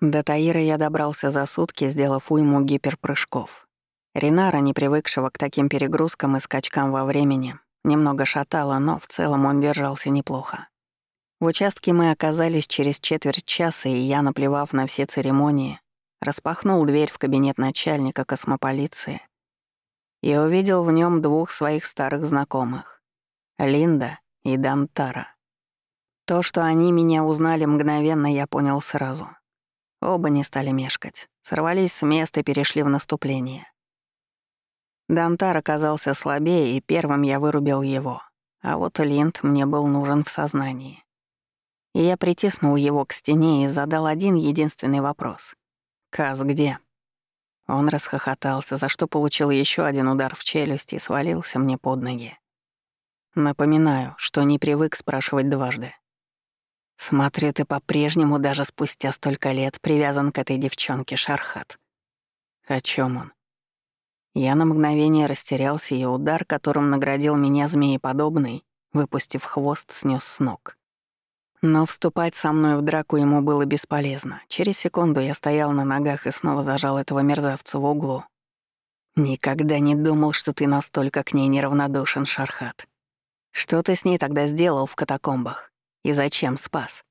До Таира я добрался за сутки, сделав уйму гиперпрыжков. Ринара, не привыкшего к таким перегрузкам и скачкам во времени, немного шатала, но в целом он держался неплохо. В участке мы оказались через четверть часа, и я, наплевав на все церемонии, распахнул дверь в кабинет начальника космополиции и увидел в нем двух своих старых знакомых — Линда и Дантара. То, что они меня узнали мгновенно, я понял сразу. Оба не стали мешкать, сорвались с места и перешли в наступление. Дантар оказался слабее, и первым я вырубил его, а вот Линд мне был нужен в сознании. И я притиснул его к стене и задал один единственный вопрос. «Каз где?» Он расхохотался, за что получил еще один удар в челюсть и свалился мне под ноги. Напоминаю, что не привык спрашивать дважды. Смотри, ты по-прежнему даже спустя столько лет привязан к этой девчонке, Шархат. О чем он? Я на мгновение растерялся, и удар, которым наградил меня змееподобный, выпустив хвост, снес с ног. Но вступать со мной в драку ему было бесполезно. Через секунду я стоял на ногах и снова зажал этого мерзавца в углу. «Никогда не думал, что ты настолько к ней неравнодушен, Шархат. Что ты с ней тогда сделал в катакомбах? И зачем спас?»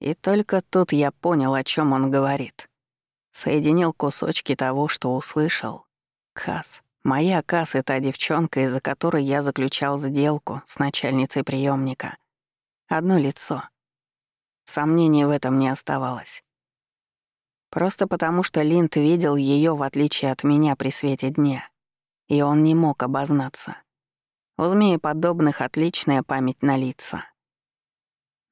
И только тут я понял, о чем он говорит. Соединил кусочки того, что услышал. Кас. Моя Кас — это девчонка, из-за которой я заключал сделку с начальницей приемника — Одно лицо. Сомнений в этом не оставалось. Просто потому, что Линд видел ее в отличие от меня при свете дня, и он не мог обознаться. У змеи подобных отличная память на лица.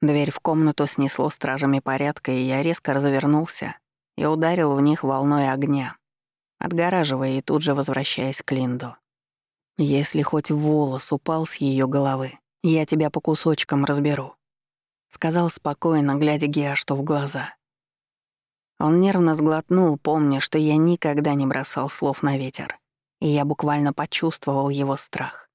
Дверь в комнату снесло стражами порядка, и я резко развернулся и ударил в них волной огня, отгораживая и тут же возвращаясь к Линду. Если хоть волос упал с ее головы, «Я тебя по кусочкам разберу», — сказал спокойно, глядя Геашту в глаза. Он нервно сглотнул, помня, что я никогда не бросал слов на ветер, и я буквально почувствовал его страх.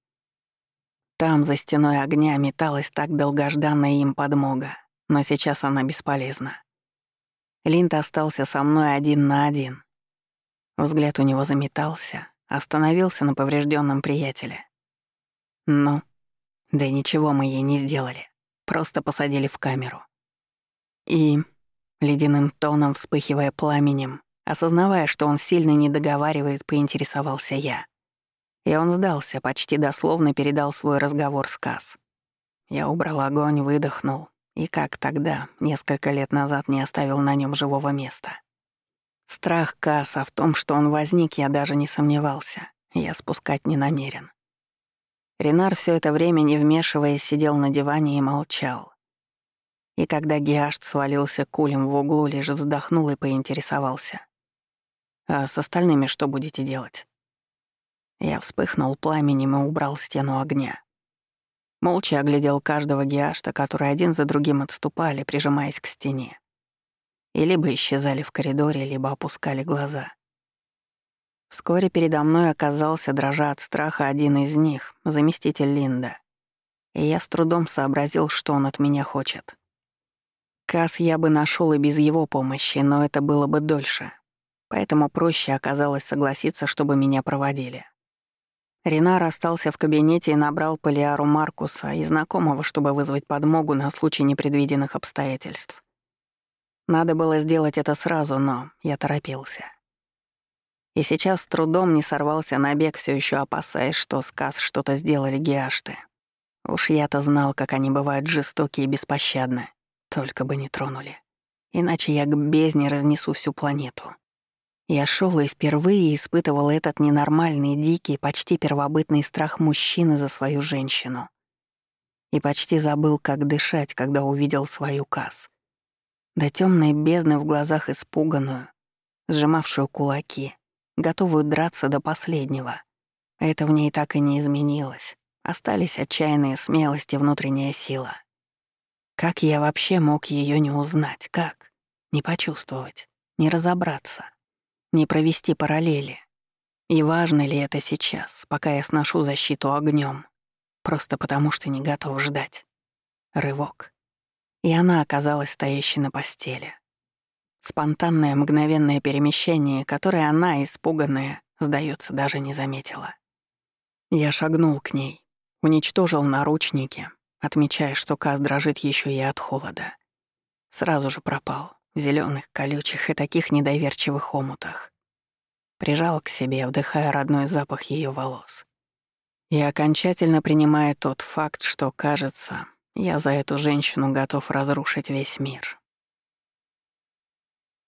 Там, за стеной огня, металась так долгожданная им подмога, но сейчас она бесполезна. Линд остался со мной один на один. Взгляд у него заметался, остановился на поврежденном приятеле. «Ну», да ничего мы ей не сделали. Просто посадили в камеру. И, ледяным тоном вспыхивая пламенем, осознавая, что он сильно не договаривает, поинтересовался я. И он сдался, почти дословно передал свой разговор с Касс. Я убрал огонь, выдохнул, и как тогда, несколько лет назад, не оставил на нем живого места. Страх Касса в том, что он возник, я даже не сомневался. Я спускать не намерен. Ренар все это время, не вмешиваясь, сидел на диване и молчал. И когда Геашт свалился кулем в углу, лишь вздохнул и поинтересовался. «А с остальными что будете делать?» Я вспыхнул пламенем и убрал стену огня. Молча оглядел каждого геашта, которые один за другим отступали, прижимаясь к стене. И либо исчезали в коридоре, либо опускали глаза. Вскоре передо мной оказался, дрожа от страха, один из них, заместитель Линда. И я с трудом сообразил, что он от меня хочет. Касс я бы нашел и без его помощи, но это было бы дольше. Поэтому проще оказалось согласиться, чтобы меня проводили. Ренар остался в кабинете и набрал Полиару Маркуса и знакомого, чтобы вызвать подмогу на случай непредвиденных обстоятельств. Надо было сделать это сразу, но я торопился. И сейчас с трудом не сорвался на бег, все еще опасаясь, что сказ что-то сделали геашты. Уж я-то знал, как они бывают жестокие и беспощадны. Только бы не тронули. Иначе я к бездне разнесу всю планету. Я шел и впервые испытывал этот ненормальный, дикий, почти первобытный страх мужчины за свою женщину. И почти забыл, как дышать, когда увидел свою каз. До темной бездны в глазах испуганную, сжимавшую кулаки, готовую драться до последнего. Это в ней так и не изменилось. Остались отчаянные смелость и внутренняя сила. Как я вообще мог ее не узнать? Как? Не почувствовать, не разобраться, не провести параллели. И важно ли это сейчас, пока я сношу защиту огнем, Просто потому, что не готов ждать. Рывок. И она оказалась стоящей на постели. Спонтанное мгновенное перемещение, которое она, испуганная, сдается, даже не заметила. Я шагнул к ней, уничтожил наручники, отмечая, что Каз дрожит еще и от холода. Сразу же пропал, зеленых, колючих и таких недоверчивых омутах. Прижал к себе, вдыхая родной запах ее волос. И окончательно принимая тот факт, что, кажется, я за эту женщину готов разрушить весь мир.